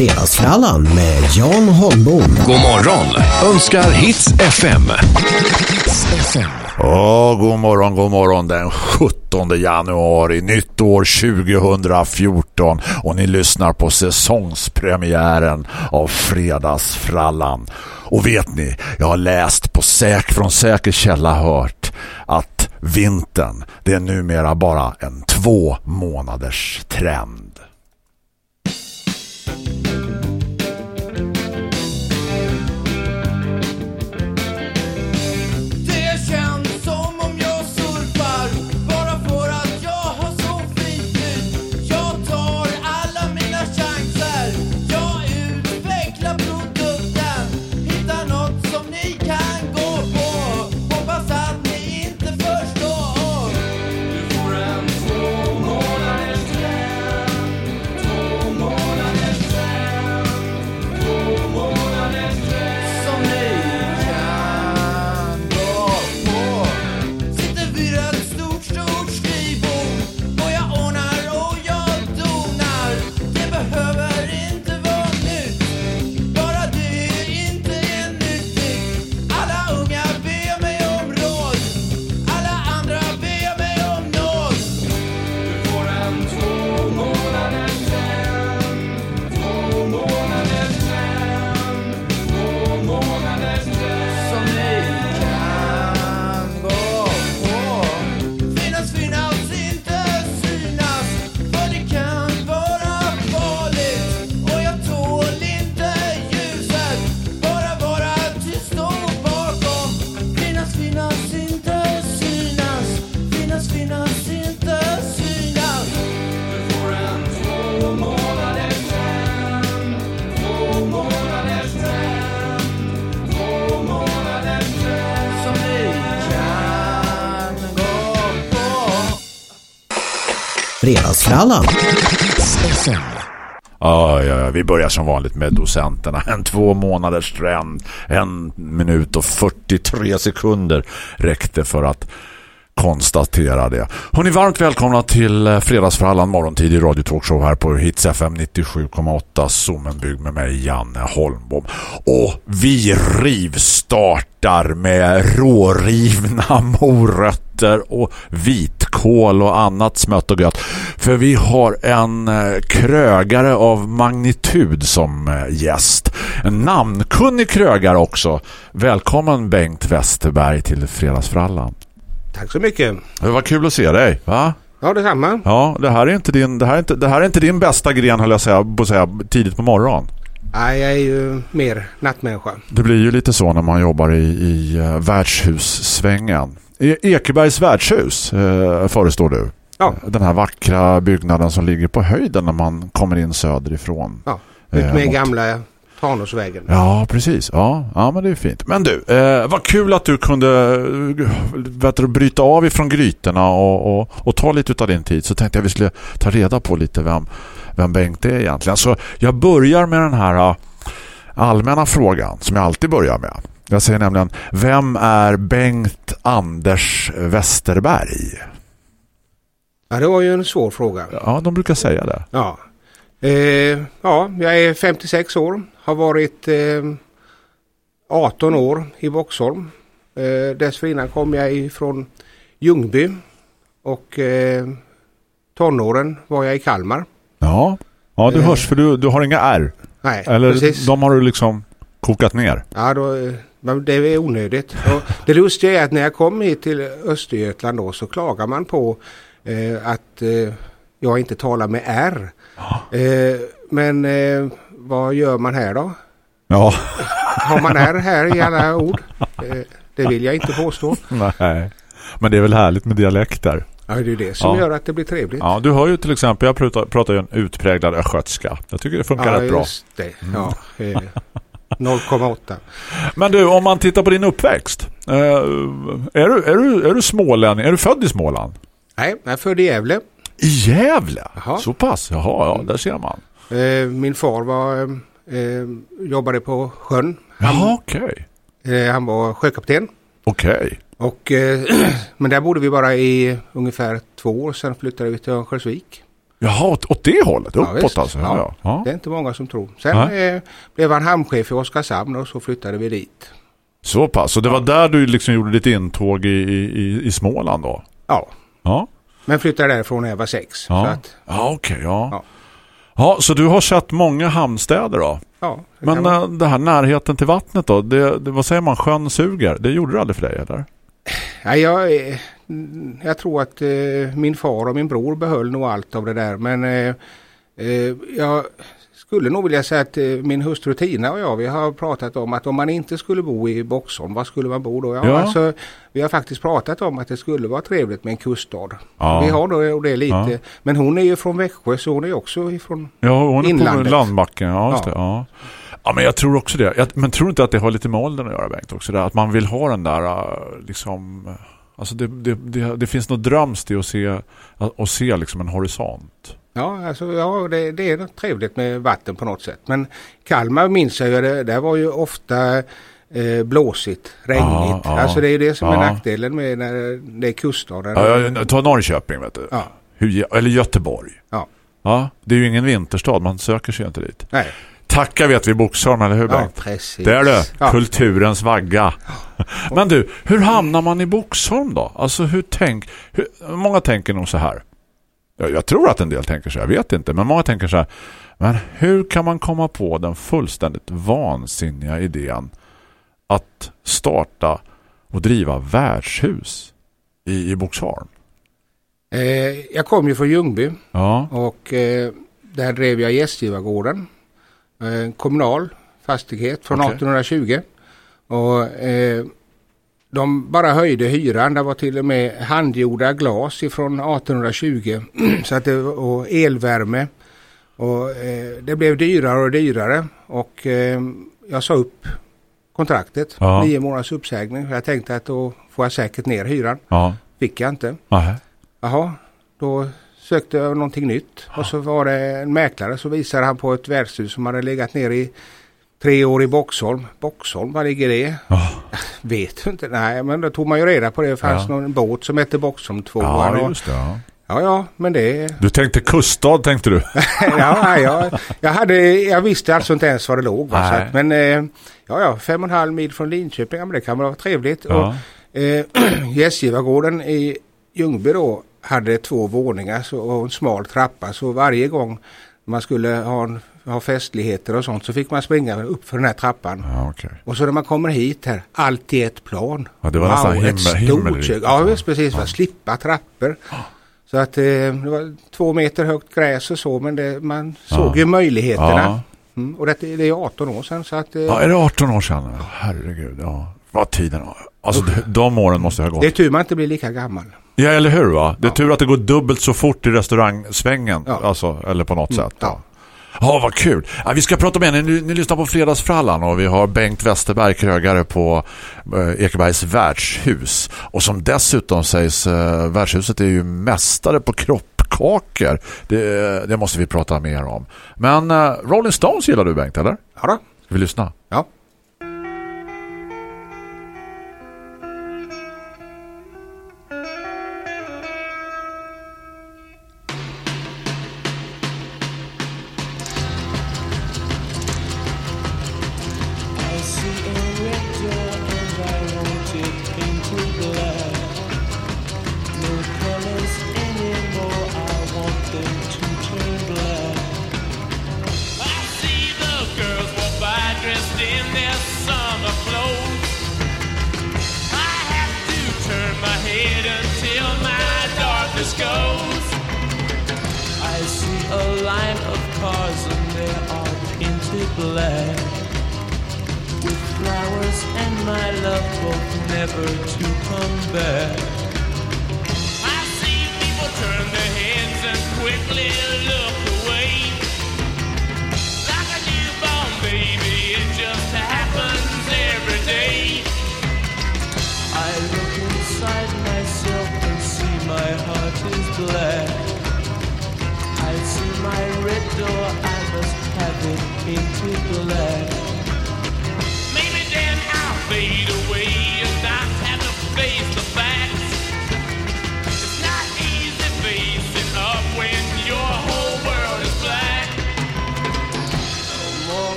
Fredagsfrallan med Jan Holmbom. God morgon önskar Hits FM. Ja, god morgon, god morgon den 17 januari, nytt år 2014 och ni lyssnar på säsongspremiären av Fredagsfrallan. Och vet ni, jag har läst på säk från säker källa hört att vintern, det är numera bara en två månaders trend. Fredagsfrallan. Ja, ja, ja, vi börjar som vanligt med docenterna. En två månaders trend, en minut och 43 sekunder räckte för att konstatera det. Hon varmt välkomna till eh, Fredagsfrallan morgontid i Radio Talkshow här på Hits FM 97,8 Zoomenbygg med mig Janne Holmbom. Och vi rivstartar med rårivna morötter och vitkål och annat smött och gött. För vi har en eh, krögare av magnitud som eh, gäst. En namnkunnig krögare också. Välkommen Bengt Westerberg till Fredagsfrallan. Tack så mycket. Det var kul att se dig, va? Ja, detsamma. Ja, det här är inte din, det här är inte, det här är inte din bästa gren höll jag säga, på säga tidigt på morgonen. Nej, jag är ju mer nattmänniska. Det blir ju lite så när man jobbar i, i uh, värdshussvängen. E Ekebergs värdshus uh, förestår du. Ja. Den här vackra byggnaden som ligger på höjden när man kommer in söderifrån. Ja, ut Eh, med mot- gamla Tranåsvägen. Ja, precis. Ja, ja, men det är fint. Men du, eh, vad kul att du kunde eh, vet du, bryta av ifrån grytorna och, och, och ta lite av din tid. Så tänkte jag vi skulle ta reda på lite vem, vem Bengt är egentligen. Så jag börjar med den här eh, allmänna frågan som jag alltid börjar med. Jag säger nämligen, vem är Bengt Anders Westerberg? Ja, det var ju en svår fråga. Ja, de brukar säga det. Ja, eh, ja jag är 56 år. Har varit eh, 18 år i Boxholm. Eh, dessförinnan kom jag ifrån Ljungby. Och eh, tonåren var jag i Kalmar. Ja, ja du Eh. hörs för du, du har inga R. Nej, Eller precis. de har du liksom kokat ner. Ja, då, eh, men det är onödigt. Och det lustiga är att när jag kom hit till Östergötland då så klagar man på eh, att eh, jag inte talar med R. Eh, men eh, vad gör man här då? Ja, Har man R här i alla ord? Eh, det vill jag inte påstå. nej. Men det är väl härligt med dialekter. Ja, det är det som Ja. gör att det blir trevligt. Ja, du hör ju till exempel, jag pratar, pratar ju en utpräglad östgötska. Jag tycker det funkar rätt bra. just det. Ja, eh, 0,8. Men du, om man tittar på din uppväxt. Eh, är, du, är, du, är du smålänning? Är du född i Småland? Nej, jag är född i Gävle. I Gävle? Jaha. Så pass? Jaha, ja, där ser man. Eh, min far var, eh, jobbade på sjön. Jaha, okej. Eh, han var sjökapten. Okej. Och, eh, men där bodde vi bara i ungefär två år. Sen flyttade vi till Örnsköldsvik. Jaha, åt, åt det hållet? Ja, Uppåt visst. alltså? Ja. Ja. Det är inte många som tror. Sen eh, blev han hamnchef i Oskarshamn och så flyttade vi dit. Så pass. Så det var där du liksom gjorde ditt intåg i, i, i Småland då? Ja, Ja. men flyttade därifrån när jag var sex. Ja, att, ja okej. ja. Ja. Ja. så du har sett många hamnstäder då? ja, det Men man- äh, det här närheten till vattnet då? Det, det, vad säger man? Sjön suger? Det gjorde det aldrig för dig eller? Ja, jag, eh, jag tror att eh, min far och min bror behöll nog allt av det där. Men eh, jag skulle nog vilja säga att min hustru Tina och jag vi har pratat om att om man inte skulle bo i Boxholm, var skulle man bo då? Ja, Ja. Alltså, vi har faktiskt pratat om att det skulle vara trevligt med en kuststad. Ja. Vi har då det lite. Ja. Men hon är ju från Växjö så hon är också ifrån... Ja, hon är Inlandet. på landbacken. Ja, just. Det, ja. Ja, men jag tror också det. Jag, men tror inte att det har lite med åldern att göra, Bengt? Också det, att man vill ha den där, äh, liksom... Alltså det, det, det, det finns något drömst i att se, att, att se liksom en horisont. Ja, alltså, ja det, det är något trevligt med vatten på något sätt. Men Kalmar minns jag ju, det, där var ju ofta eh, blåsigt, regnigt. Ja, alltså det är det som är Ja. nackdelen med när det är kuststaden. Ja, ta Norrköping, vet du. Ja. Hur, eller Göteborg. Ja. Ja, det är ju ingen vinterstad, man söker sig inte dit. Nej. Tacka vet vi Boxholm, eller hur Ja, Bengt? precis. Det är det. Ja. Kulturens vagga. Men du, hur hamnar man i Boxholm då? Alltså hur tänk... Hur, många tänker nog så här. Jag, jag tror att en del tänker så här, jag vet inte. Men många tänker så här. Men hur kan man komma på den fullständigt vansinniga idén att starta och driva värdshus i, i Boxholm? Eh, jag kom ju från Ljungby Ja, och eh, där drev jag Gästgivargården. Eh, kommunal fastighet från Okej. 1820. Och eh, de bara höjde hyran. Det var till och med handgjorda glas ifrån 1820. så att det, och elvärme. Och eh, det blev dyrare och dyrare. Och eh, jag sa upp kontraktet. Ja. Nio månaders uppsägning. Jag tänkte att då får jag säkert ner hyran. ja. Fick jag inte. Nej. Jaha, då sökte jag någonting nytt. Och så var det en mäklare så visade han på ett värdshus som hade legat ner i tre år i Boxholm. Boxholm, var ligger det? Ja. Vet du inte? Nej, men då tog man ju reda på det. Det fanns Ja. någon båt som hette Boxholm 2. Ja, och, just det. Ja. ja, ja, men det... Du tänkte kuststad, tänkte du? ja, jag, jag, hade, jag visste alltså inte ens var det låg. Va? Att, men eh, ja, ja, fem och en halv mil från Linköping, ja, men det kan vara trevligt. Ja. Och, eh, Gästgivargården i Ljungby då hade två våningar så, och en smal trappa. Så varje gång man skulle ha, en, ha festligheter och sånt så fick man springa upp för den här trappan. Ja, okej. Och så när man kommer hit här, allt i ett plan. Ja, det var nästan himmel- ett stort kök. Ja, visst, precis. Ja. Slippa trappor. Så att eh, det var två meter högt gräs och så, men det, man såg ju möjligheterna. Ja. Mm, och det, det är 18 år sedan så att eh, Ja, är det 18 år sedan? Herregud, ja. Vad tiden har. Alltså de- de åren måste ha gått. det är tur man inte blir lika gammal. Ja, eller hur va? Det är tur att det går dubbelt så fort i restaurangsvängen. Ja. Alltså, eller på något sätt. ja. Ja, vad kul. Ja, vi ska prata med er. Ni, ni lyssnar på Fredagsfrallan och vi har Bengt Westerberg, krögare på eh, Ekebergs värdshus. Och som dessutom sägs, eh, värdshuset är ju mästare på kroppkakor. Det, det måste vi prata mer om. Men eh, Rolling Stones gillar du Bengt, eller? Ja, då. Ska vi lyssna? ja.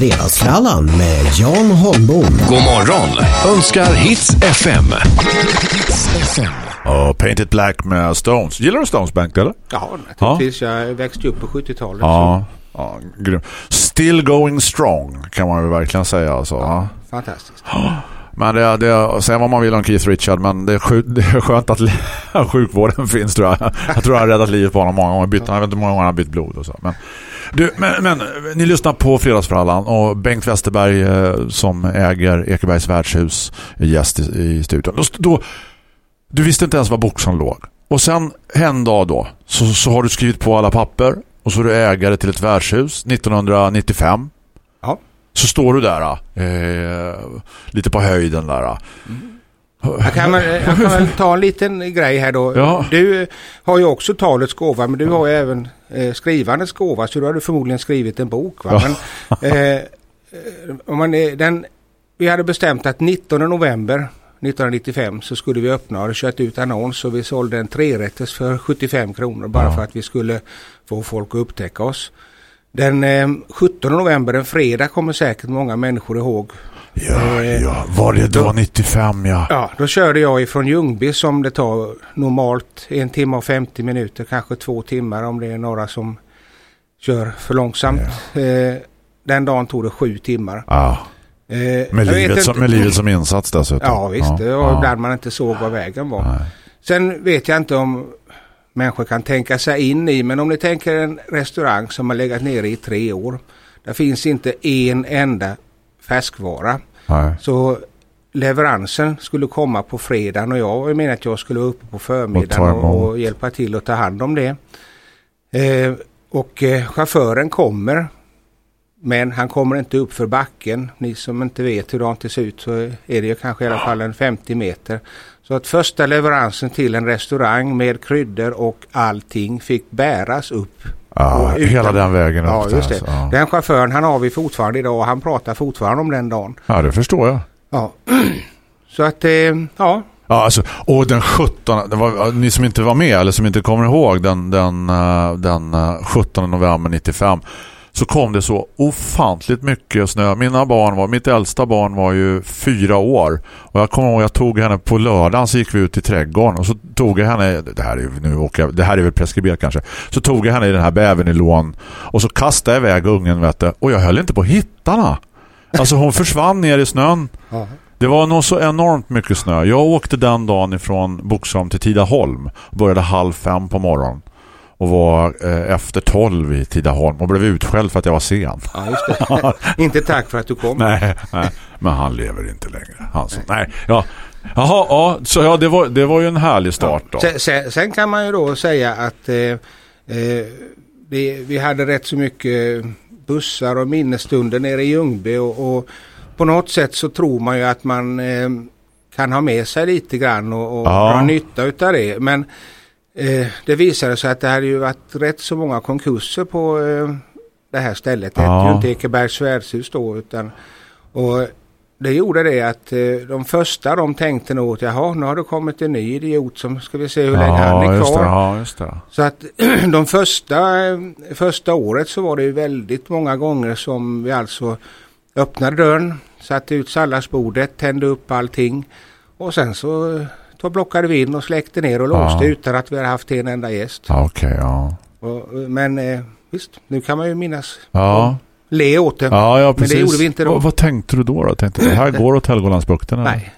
Fredagsfrallan med Jan Holmbom. God morgon önskar Hits FM. Och Painted Black med Stones. Gillar du Stones Bank eller? Ja, naturligtvis. Jag växte upp på 70-talet. Ja. ja grym. Still going strong kan man väl verkligen säga. Alltså. Ja. så Fantastiskt. Men det, det, säga vad man vill om Keith Richard men det är, skönt, det är skönt att sjukvården finns tror jag. Jag tror jag har räddat livet på honom många gånger. Bytt, jag vet inte hur många gånger han har bytt blod och så. Men, du, men, men ni lyssnar på Fredagsfrallan och Bengt Westerberg eh, som äger Ekebergs värdshus är gäst i, i studion. Då, då, du visste inte ens var Boxholm låg. Och sen en dag då så, så har du skrivit på alla papper och så är du ägare till ett värdshus 1995. Så står du där eh, lite på höjden där. Jag kan, väl- jag kan väl ta en liten grej här då. Ja. Du har ju också talets gåva men du har ju även eh, skrivandets gåva så du har du förmodligen skrivit en bok. Va? Ja. Men, eh, om man, den, vi hade bestämt att 19 november 1995 så skulle vi öppna och kört ut annons och vi sålde en trerätters för 75 kronor bara Ja. för att vi skulle få folk att upptäcka oss. Den eh, 17 november, en fredag, kommer säkert många människor ihåg Ja, Eh, ja. Var det då 95 ja? Ja, då körde jag ifrån Ljungby som det tar normalt en timme och 50 minuter, kanske två timmar om det är några som kör för långsamt. Eh, den dagen tog det sju timmar. ja. Eh, Med, livet som, med livet som insats dessutom. Ja visst, det var ibland man inte såg vad vägen var. Nej. Sen vet jag inte om människor kan tänka sig in i, men om ni tänker en restaurang som har legat nere i tre år. Där finns inte en enda färskvara. Nej. Så leveransen skulle komma på fredagen och jag menar att jag skulle vara uppe på förmiddagen och, och hjälpa till att ta hand om det. Eh, och eh, chauffören kommer men han kommer inte upp för backen. Ni som inte vet hur det ser ut så är det ju kanske i alla fall en 50 meter. Så att första leveransen till en restaurang med kryddor och allting fick bäras upp. Ja, utan- hela den vägen upp Ja, just det. Ja. Den chauffören han har vi fortfarande idag och han pratar fortfarande om den dagen. ja, det förstår jag. Ja. Så att, eh, ja. Ja, alltså, och den 17, det var, ni som inte var med eller som inte kommer ihåg den, den, eh, den eh, 17 november 95 så kom det så ofantligt mycket snö. Mina barn var, mitt äldsta barn var ju fyra år och jag kommer ihåg jag tog henne på lördagen så gick vi ut i trädgården och så tog jag henne, det här är, nu åker jag, det här är väl preskriberat kanske, så tog jag henne i den här bävern i lån och så kastade jag iväg ungen vet du, och jag höll inte på att hitta henne. Alltså hon försvann ner i snön. Det var nog så enormt mycket snö. Jag åkte den dagen ifrån Boxholm till Tidaholm. Började halv fem på morgonen. Och var eh, efter tolv i Tidaholm. Och blev utskälld för att jag var sen. Ja, just det. inte tack för att du kom. Nej, nej. Men han lever inte längre. Han som, nej. Ja, Jaha, ja, så ja, det var, det var ju en härlig start då. Sen, sen, sen kan man ju då säga att eh, eh, vi, vi hade rätt så mycket bussar och minnesstunder nere i Ljungby och, och på något sätt så tror man ju att man eh, kan ha med sig lite grann och, och Ja. dra nytta utav det. Men eh, det visade sig att det hade ju varit rätt så många konkurser på eh, det här stället. Det Ja. hette ju inte Ekebergs värdshus då utan och det gjorde det att eh, de första de tänkte nog att jaha nu har det kommit en ny idiot som ska vi se hur länge han Ja, är just det. kvar. Ja, just det. Så att de första, första året så var det ju väldigt många gånger som vi alltså öppnade dörren, satte ut salladsbordet, tände upp allting och sen så då blockade vi in och släckte ner och låste Ja. utan att vi hade haft en enda gäst. Okej, ja. Och, men eh, visst, nu kan man ju minnas Ja, le åt det. ja, ja Men det gjorde vi inte då. Vad, vad tänkte du då? då? Tänkte du, det här går åt Helgolandsbukten? Nej,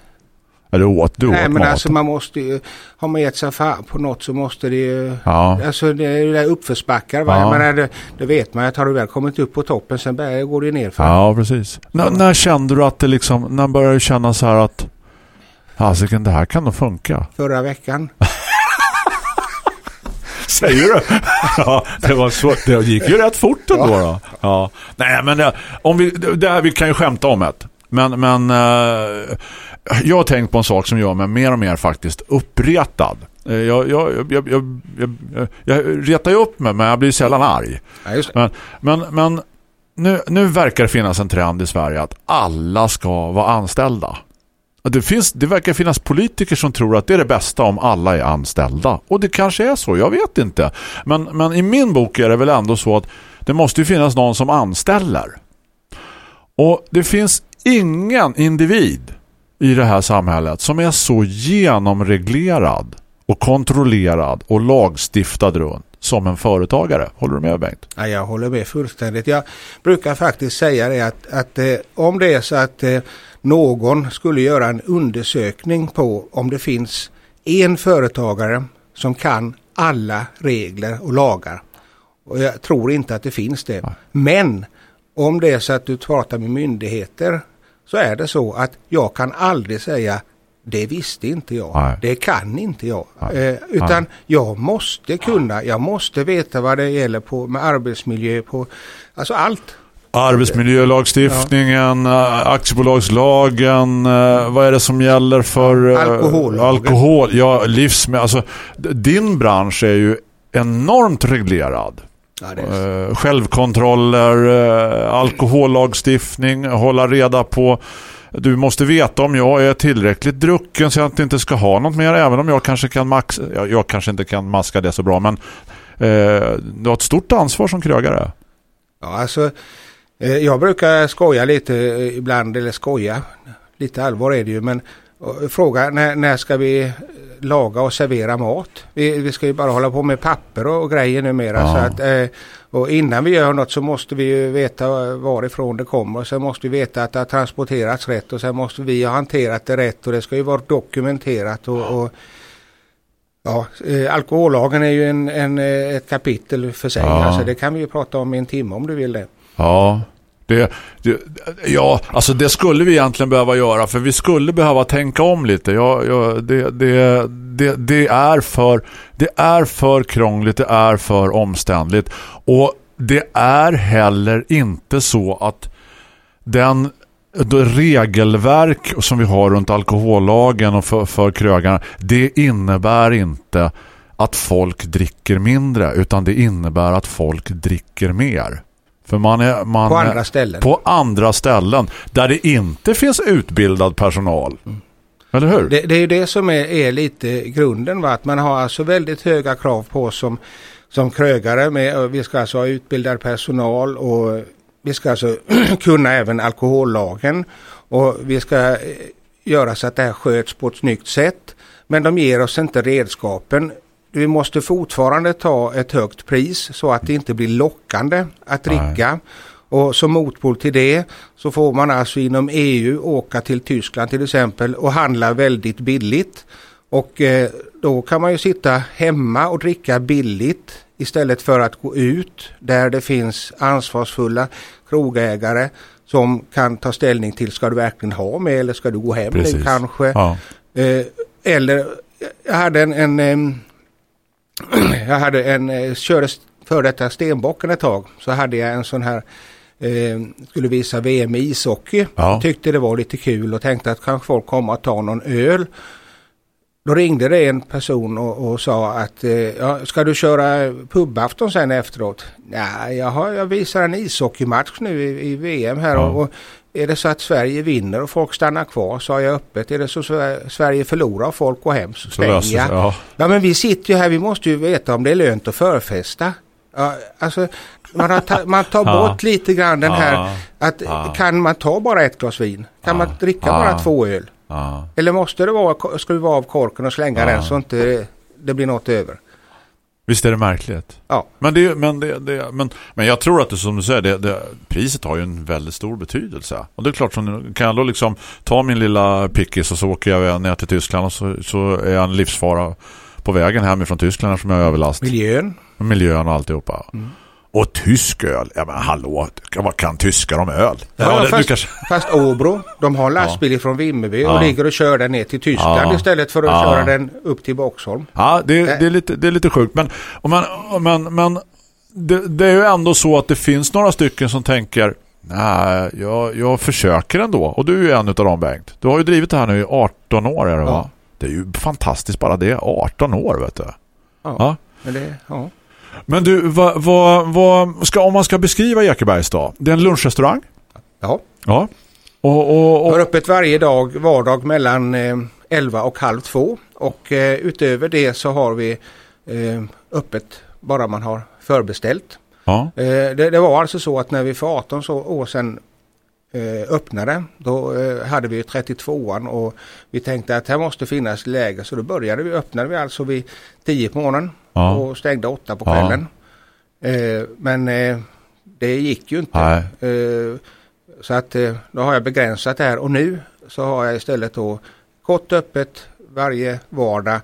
Eller åt du Nej åt men alltså man måste ju, har man gett sig fan på något så måste det ju Ja, Alltså det är ju där uppförsbackar. Va? Ja. Är det, det vet man att har du väl kommit upp på toppen sen börjar, går det ju nerför. ja precis. N- när kände du att det liksom, när började du känna så här att Fasiken, det här kan nog funka. Förra veckan. Säger du? ja, det var så. Det gick ju rätt fort ändå då. Ja. Nej, men det, om vi, det här, vi kan ju skämta om ett. Men, men eh, jag har tänkt på en sak som gör mig mer och mer faktiskt uppretad. Eh, Jag, jag, jag, jag, jag, retar ju upp mig men jag blir sällan arg. Men, men, men nu, nu verkar det finnas en trend i Sverige att alla ska vara anställda. Det, finns, det verkar finnas politiker som tror att det är det bästa om alla är anställda. Och det kanske är så, jag vet inte. Men, men i min bok är det väl ändå så att det måste ju finnas någon som anställer. Och det finns ingen individ i det här samhället som är så genomreglerad och kontrollerad och lagstiftad runt som en företagare. Håller du med Bengt? Ja, jag håller med fullständigt. Jag brukar faktiskt säga det att, att eh, om det är så att eh, någon skulle göra en undersökning på om det finns en företagare som kan alla regler och lagar. Och jag tror inte att det finns det. Men om det är så att du pratar med myndigheter så är det så att jag kan aldrig säga det visste inte jag. Nej. Det kan inte jag. Nej. Eh, utan jag måste kunna, jag måste veta vad det gäller på med arbetsmiljö på, alltså allt. Arbetsmiljölagstiftningen, ja. aktiebolagslagen, eh, vad är det som gäller för eh, Alkohollagen. alkohol? Ja, livsmedel. Alltså, din bransch är ju enormt reglerad. Ja, Eh, självkontroller, eh, alkohollagstiftning, hålla reda på du måste veta om jag är tillräckligt drucken så jag inte ska ha något mer även om jag kanske kan max jag, jag kanske inte kan maska det så bra men eh, du har ett stort ansvar som krögare. ja, alltså, eh, jag brukar skoja lite eh, ibland, eller skoja, lite allvar är det ju, men eh, fråga när, när ska vi eh, laga och servera mat? Vi, vi ska ju bara hålla på med papper och, och grejer numera. Ja. Så att, eh, och innan vi gör något så måste vi ju veta varifrån det kommer. Och sen måste vi veta att det har transporterats rätt och sen måste vi ha hanterat det rätt och det ska ju vara dokumenterat. Och, och Ja, eh, alkohollagen är ju en, en, eh, ett kapitel för sig. Ja. Alltså, det kan vi ju prata om i en timme om du vill det. Ja, det, det, ja, alltså det skulle vi egentligen behöva göra för vi skulle behöva tänka om lite. Ja, ja, det, det, det, det, är för, det är för krångligt, det är för omständligt och det är heller inte så att den det regelverk som vi har runt alkohollagen och för, för krögarna det innebär inte att folk dricker mindre utan det innebär att folk dricker mer. För man är, man På är- andra ställen. På andra ställen där det inte finns utbildad personal. Eller hur? Det, det är ju det som är, är lite grunden. Va? Att man har alltså väldigt höga krav på oss som, som krögare. Med, vi ska alltså ha utbildad personal och vi ska alltså kunna även alkohollagen. Och vi ska eh, göra så att det här sköts på ett snyggt sätt. Men de ger oss inte redskapen. Vi måste fortfarande ta ett högt pris så att det inte blir lockande att Nej. dricka. Och som motpol till det så får man alltså inom EU åka till Tyskland till exempel och handla väldigt billigt. Och eh, då kan man ju sitta hemma och dricka billigt istället för att gå ut där det finns ansvarsfulla krogägare som kan ta ställning till ska du verkligen ha med eller ska du gå hem Precis. nu kanske. Ja. Eh, eller jag hade en, en jag hade en, eh, körde för detta Stenbocken ett tag. Så hade jag en sån här, eh, skulle visa VM i ishockey. Ja. Tyckte det var lite kul och tänkte att kanske folk kommer att ta någon öl. Då ringde det en person och, och sa att eh, ja, ska du köra pubafton sen efteråt? Nej, jag, har, jag visar en ishockeymatch nu i, i VM här Ja. och, och är det så att Sverige vinner och folk stannar kvar så har jag öppet. Är det så att Sverige förlorar och folk går hem så stänger jag. Ja. Ja men vi sitter ju här, vi måste ju veta om det är lönt att förfesta. Ja, alltså, man, har man tar bort lite grann den här att kan man ta bara ett glas vin? Kan man dricka bara två öl? Eller måste det vara, skruva av korken och slänga den så inte det blir något över? Visst är det märkligt? Ja. Men, det, men, det, det, men, men jag tror att det som du säger, det, det, priset har ju en väldigt stor betydelse. Och det är klart, som, kan jag då liksom ta min lilla pickis och så åker jag ner till Tyskland och så, så är jag en livsfara på vägen hemifrån Tyskland som jag är överlast. Miljön? Miljön och alltihopa. Mm. Och tysk öl. Ja men hallå, vad kan tyskar om öl? Ja, det- du fast, kanske- fast Åbro, de har en lastbil från Vimmerby Ja. och ligger och kör den ner till Tyskland Ja. istället för att Ja. köra den upp till Boxholm. Ja, det, det, är, lite, det är lite sjukt. Men, och man, och men, men det, det är ju ändå så att det finns några stycken som tänker nej, jag, jag försöker ändå. Och du är ju en av dem, Bengt. Du har ju drivit det här nu i 18 år, är det va? Ja. Det är ju fantastiskt bara det. 18 år, vet du. Ja. Ja. Men det, ja. Men du, vad, vad, vad ska, om man ska beskriva Ekebergs då? Det är en lunchrestaurang. ja. Ja. Och, och, Har och, öppet varje dag, vardag mellan eh, 11 och halv två. Och eh, utöver det så har vi eh, öppet bara man har förbeställt. ja. Eh, det, det var alltså så att när vi för 18 så, år sedan öppnade då eh, hade vi ju 32an och vi tänkte att här måste finnas läge så då började vi öppnade vi alltså vid 10 på morgonen Ja. och stängde 8 på Ja. kvällen. Eh, men eh, det gick ju inte. Nej. Eh, så att eh, då har jag begränsat det här och nu så har jag istället då kort öppet varje vardag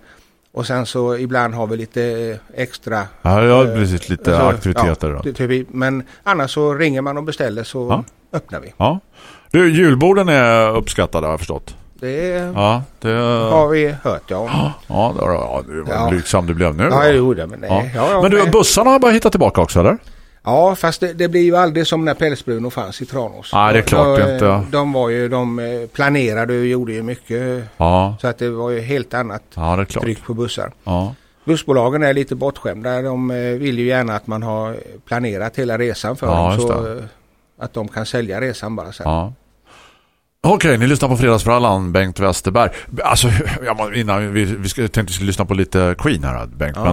och sen så ibland har vi lite eh, extra Ja, ja, eh, precis. Lite så- aktiviteter ja, då. typ, men annars så ringer man och beställer så Ja. Öppnar vi. Ja. Du, julborden är uppskattade har jag förstått. Det Ja, det... har vi hört ja. Ja, det var, ja, det var Ja. blygsam du blev nu. Ja, jo, det, men, Ja. nej. Ja, ja, Men du, bussarna har bara hittat tillbaka också, eller? Ja, fast det, det blir ju aldrig som när Pälsbruno fanns i Tranås. Nej, det är klart de, inte. De var ju, de eh, planerade och gjorde ju mycket. Ja, Så att det var ju helt annat ja det är klart. tryck på bussar. Ja. Bussbolagen är lite bortskämda. De eh, vill ju gärna att man har planerat hela resan för Ja, dem. Så det. Eh, att de kan sälja resan bara sen. ja. Okej, ni lyssnar på Fredagsfrallan, Bengt Westerberg. Alltså, innan vi, vi tänkte vi skulle lyssna på lite Queen här, Bengt. Ja.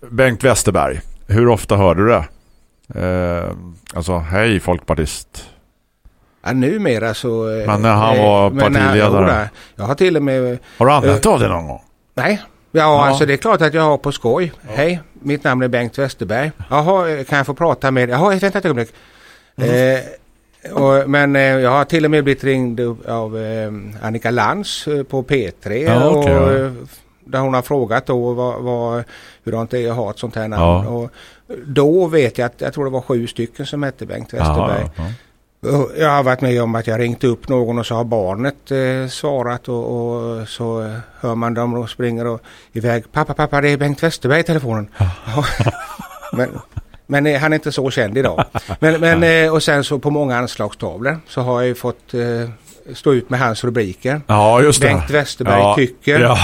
Men Bengt Westerberg, hur ofta hörde du det? Eh, alltså, hej folkpartist. Ja, numera så... eh, Men när han eh, var när- partiledare? jo, Jag har till och med... Har du använt av det någon gång? Nej. Ja, Ja. alltså det är klart att jag har på skoj. Hej, mitt namn är Bengt Westerberg. Jaha, eh, kan jag få prata med... Jaha, vänta ett ögonblick. Mm. Eh, och, men eh, jag har till och med blivit ringd av eh, Annika Lantz eh, på P3. Ja, och, ja. eh, där hon har frågat då vad, vad, hur det är att ha ett sånt här namn. Ja. Och då vet jag att jag tror det var sju stycken som hette Bengt Westerberg. Och Jag har varit med om att jag ringt upp någon och så har barnet eh, svarat och, och så hör man dem och springer och iväg. Pappa, pappa, det är Bengt Westerberg i telefonen. Men men eh, han är inte så känd idag. Men, men, eh, och sen så på många anslagstavlor så har jag ju fått eh, stå ut med hans rubriker. ja, just det. Bengt Westerberg ja, tycker. Ja,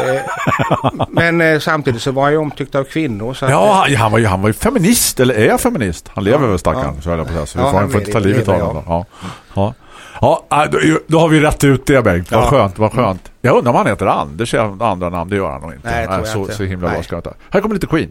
Men eh, samtidigt så var jag omtyckt av kvinnor. Så att, ja han, han, var ju, han var ju feminist, eller är feminist? Han lever Ja, väl stackaren, ja. så jag på att. Så vi får, han får inte ta livet av honom. Ja. Ja. Ja, äh, då, då har vi rätt ut det, Bengt. Vad Ja. skönt, vad skönt. Jag undrar om han heter Anders andra namn. Det gör han nog inte. Nej, tror jag så, inte. så himla bra ska jag inte. Här kommer lite Queen.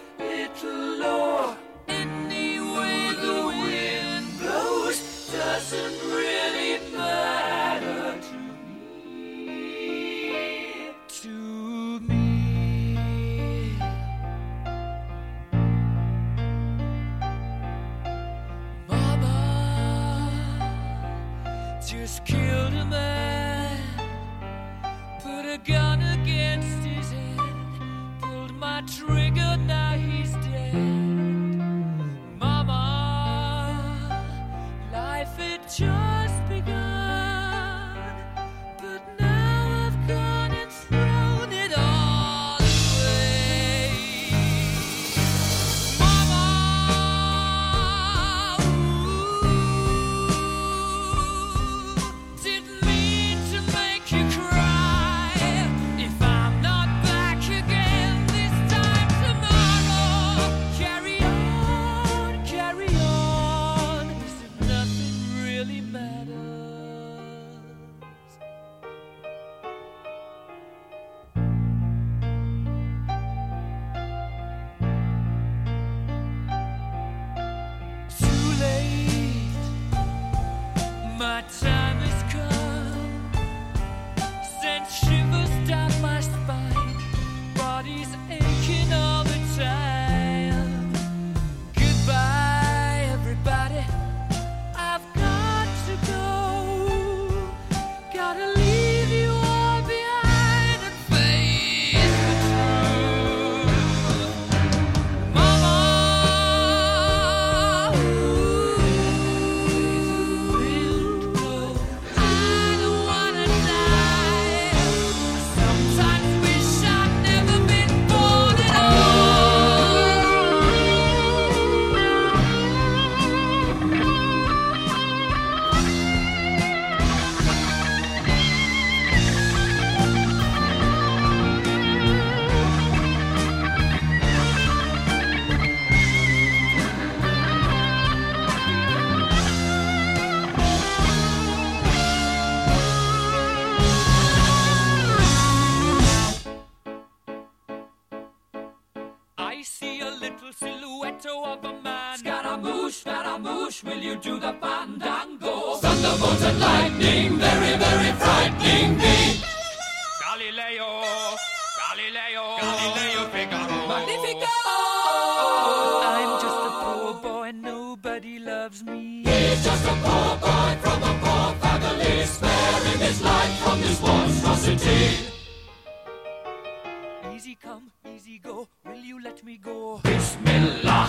Bismillah.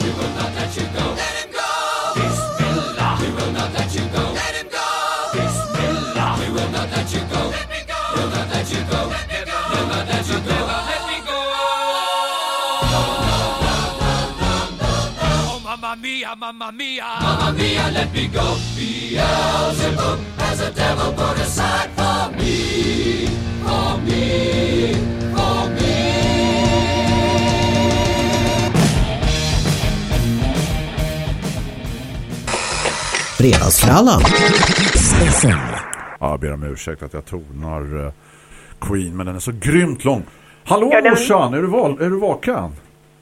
We will not let you go. Let him go. Bismillah. We will not let you go. Let him go. Bismillah. We will not let you go. Let me go. We'll not let you go. Let me go. We'll not let you go. Let me go. Oh, mamma mia, mamma mia. Mamma mia, let me go. Beelzebub has a devil put aside for me. For me. For me. Fredagsfrallan. Ja, jag ber om ursäkt att jag tonar eh, Queen, men den är så grymt lång. Hallå Ja, den- morsan, är du, val- är du vaken?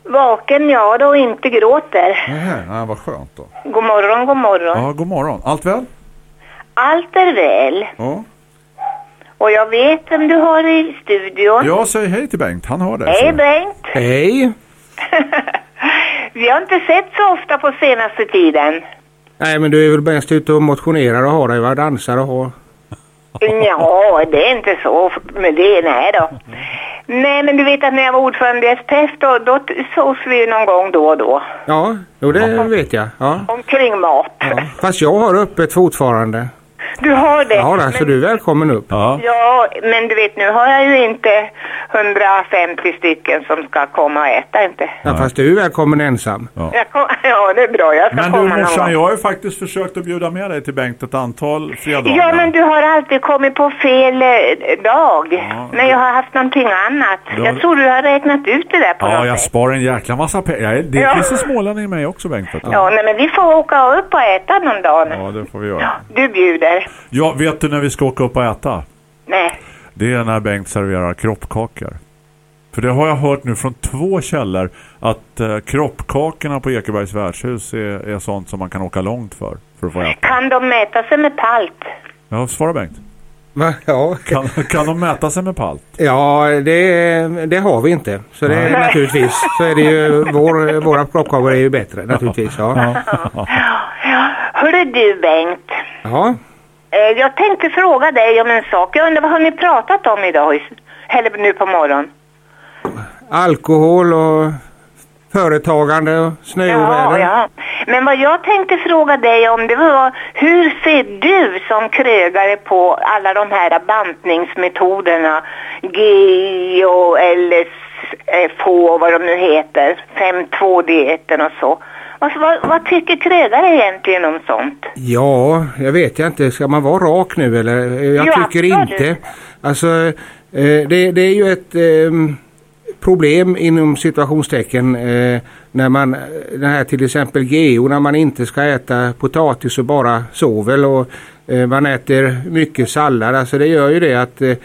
Vaken ja då, inte gråter. Nej, nej, vad skönt då. God morgon, god morgon. Ja, god morgon. Allt väl? Allt är väl. Ja. Och jag vet vem du har i studion. Jag säger hej till Bengt, han hör dig. Hej så. Bengt. Hej! Vi har inte sett så ofta på senaste tiden. Nej men du är väl bäst ute och motionerar och har dig va? Dansar och har. Ja, det är inte så med det, nej då. Nej, men du vet att när jag var ordförande i SPF då, då sågs vi någon gång då och då. Ja, jo det vet jag. Ja. Omkring mat. ja. Fast jag har öppet fortfarande. Du har det? Ja, då, så du är välkommen upp. Ja. Ja, men du vet nu har jag ju inte 150 stycken som ska komma och äta inte. Ja, fast du är välkommen ensam. Jag kom, ja, det är bra. Jag ska Men du komma någon morsan, jag har ju faktiskt försökt att bjuda med dig till Bengt ett antal fredagar. Ja, men du har alltid kommit på fel eh, dag. Ja. När jag har haft någonting annat. Ja. Jag tror du har räknat ut det där på Ja, något jag sätt. sparar en jäkla massa pengar. Jag- Det Ja. finns en smålänning i mig också Bengt. du. Ja, nej, men vi får åka upp och äta någon dag nu. Ja, det får vi göra. Du bjuder. Ja, vet du när vi ska åka upp och äta? Nej. Det är när Bengt serverar kroppkakor. För det har jag hört nu från två källor att eh, kroppkakorna på Ekebergs värdshus är, är sånt som man kan åka långt för, för att få äta. Kan de mäta sig med palt? Ja, svara Bengt. Va? Ja. Kan, kan de mäta sig med palt? Ja, det, det har vi inte. Så det är Nej. naturligtvis så är det ju vår, våra ploppkakor är ju bättre naturligtvis. Ja. Hörru du Bengt. ja. Eh, Jag tänkte fråga dig om en sak. Jag undrar vad har ni pratat om idag? Eller nu på morgonen? Alkohol och företagande och Ja, snöoväder. ja. Men vad jag tänkte fråga dig om det var hur ser du som krögare på alla de här bantningsmetoderna? G och LSF och vad de nu heter. 5-2-dieten och så. Alltså, vad, vad tycker krögare egentligen om sånt? Ja, jag vet jag inte. Ska man vara rak nu eller? Jag Ja, tycker absolut. inte. Alltså, eh, det, det är ju ett eh, problem inom situationstecken eh, när man, den här till exempel GO, när man inte ska äta potatis och bara sovel och eh, man äter mycket sallad. Alltså det gör ju det att eh,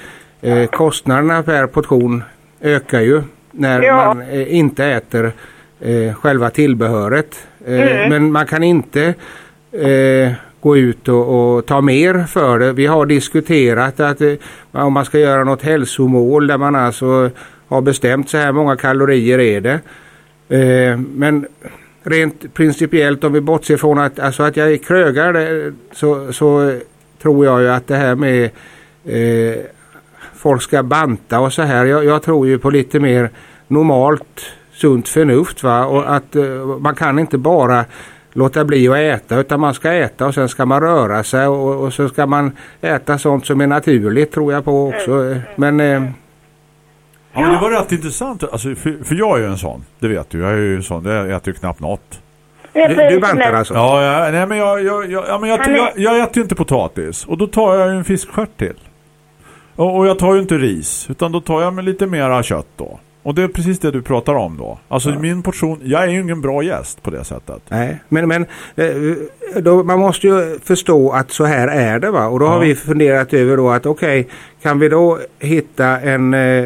eh, kostnaderna per portion ökar ju när Ja. man eh, inte äter eh, själva tillbehöret. Eh, Men man kan inte eh, gå ut och, och ta mer för det. Vi har diskuterat att eh, om man ska göra något hälsomål där man alltså har bestämt så här många kalorier är det. Men rent principiellt om vi bortser från att, alltså att jag är krögare så, så tror jag ju att det här med eh, folk ska banta och så här. Jag, jag tror ju på lite mer normalt sunt förnuft va och att eh, man kan inte bara låta bli att äta utan man ska äta och sen ska man röra sig och, och så ska man äta sånt som är naturligt tror jag på också. Men eh, Ja, men det var rätt intressant. Alltså, för, för jag är ju en sån. Det vet du. Jag är ju sån. Jag äter ju knappt något. du, du bantar alltså? Ja, ja nej, men jag, jag, jag, ja, men jag, jag, jag äter ju inte potatis. Och då tar jag ju en fiskstjärt till. Och, och jag tar ju inte ris. Utan då tar jag med lite mera kött då. Och det är precis det du pratar om då. Alltså min portion, jag är ju ingen bra gäst på det sättet. Nej, men, men eh, då, man måste ju förstå att så här är det va. Och då har Ja. vi funderat över då att okej, kan vi då hitta en, eh,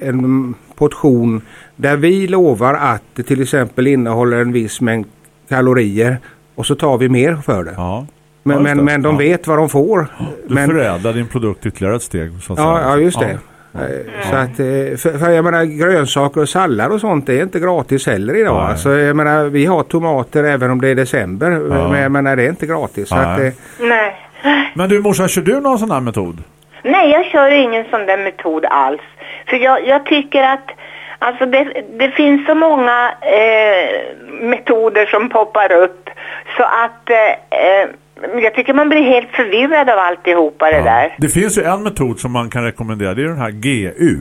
en portion där vi lovar att det till exempel innehåller en viss mängd kalorier och så tar vi mer för det. Ja. men, ja, men, men de Ja. vet vad de får. Du Men, förädlar din produkt ytterligare ett steg. Så att ja, säga. ja, just det. Eh, Så att, eh, för, för jag menar grönsaker och sallad och sånt det är inte gratis heller idag. Nej. Alltså, jag menar, vi har tomater även om det är december. Men jag menar, det är inte gratis. Så att, Nej. eh, Nej. Men du morsan, kör du någon sån här metod? Nej, jag kör ingen sån där metod alls. För jag, jag tycker att alltså det, det finns så många eh, metoder som poppar upp så att eh, eh, jag tycker man blir helt förvirrad av alltihopa det där. Det finns ju en metod som man kan rekommendera. Det är den här GU.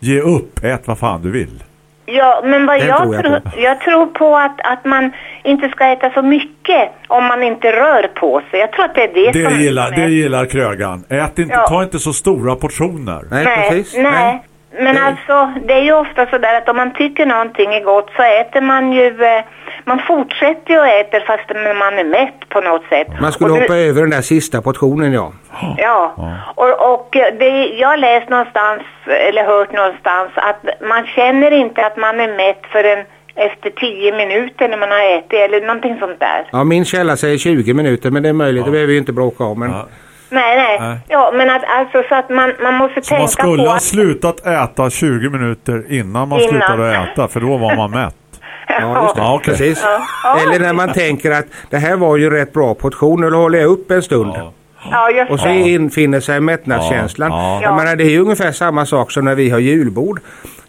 Ge upp, ät vad fan du vill. Ja, men vad Den jag, tror jag tror, på. jag tror på att, att man inte ska äta så mycket om man inte rör på sig. Jag tror att det är det, Det som... gillar, som är- det gillar krögan. Ät inte, Ja. ta inte så stora portioner. nej, Nej, precis. nej. Men alltså, det är ju ofta så där att om man tycker någonting är gott så äter man ju, eh, man fortsätter ju att äta fast man är mätt på något sätt. Man skulle Och du- hoppa över den där sista portionen ja. Ja, och, och det, jag har läst någonstans, eller hört någonstans, att man känner inte att man är mätt förrän efter 10 minuter när man har ätit eller någonting sånt där. Ja, min källa säger 20 minuter men det är möjligt. Det behöver vi ju inte bråka om. Men... Ja. Nej, nej. Nej. Ja, men att, alltså så att man, man måste Så tänka man skulle på ha att... slutat äta 20 minuter innan man Innan. slutade äta. För då var man mätt. Ja. Ja, okej. Precis. Ja. Eller när man tänker att det här var ju rätt bra portion. Nu håller jag upp en stund. Ja. Ja, just Och så det. infinner sig mättnadskänslan. Ja, ja. Menar, det är ju ungefär samma sak som när vi har julbord.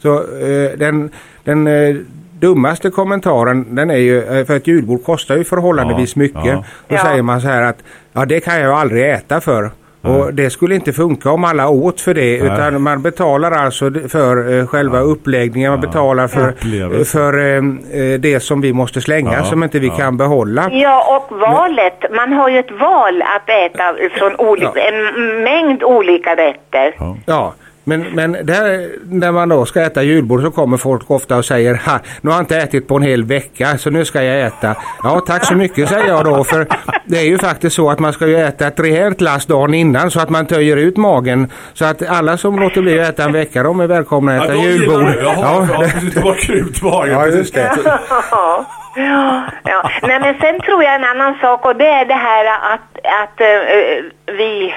Så eh, den, den eh, dummaste kommentaren den är ju, eh, för ett julbord kostar ju förhållandevis Ja, mycket. ja. Då Ja. säger man så här att ja det kan jag ju aldrig äta för. Och det skulle inte funka om alla åt för det utan man betalar alltså för eh, själva uppläggningen, man betalar för, Upplevelse. för eh, eh, det som vi måste slänga Ja, som inte vi ja. kan behålla. Ja, och valet. Man har ju ett val att äta från olika, Ja. en mängd olika rätter. Ja. Ja, men, men där, när man då ska äta julbord så kommer folk ofta och säger ha, nu har jag inte ätit på en hel vecka så nu ska jag äta. Ja, tack så mycket säger jag då för det är ju faktiskt så att man ska ju äta ett rejält lass dagen innan så att man töjer ut magen. Så att alla som låter bli att äta en vecka de är välkomna att äta de julbord. det. Jaha, Ja, ja, precis. Det var krutmagen. ja, just det. Ja. Ja, ja. Nej, men sen tror jag en annan sak och det är det här att, att eh, vi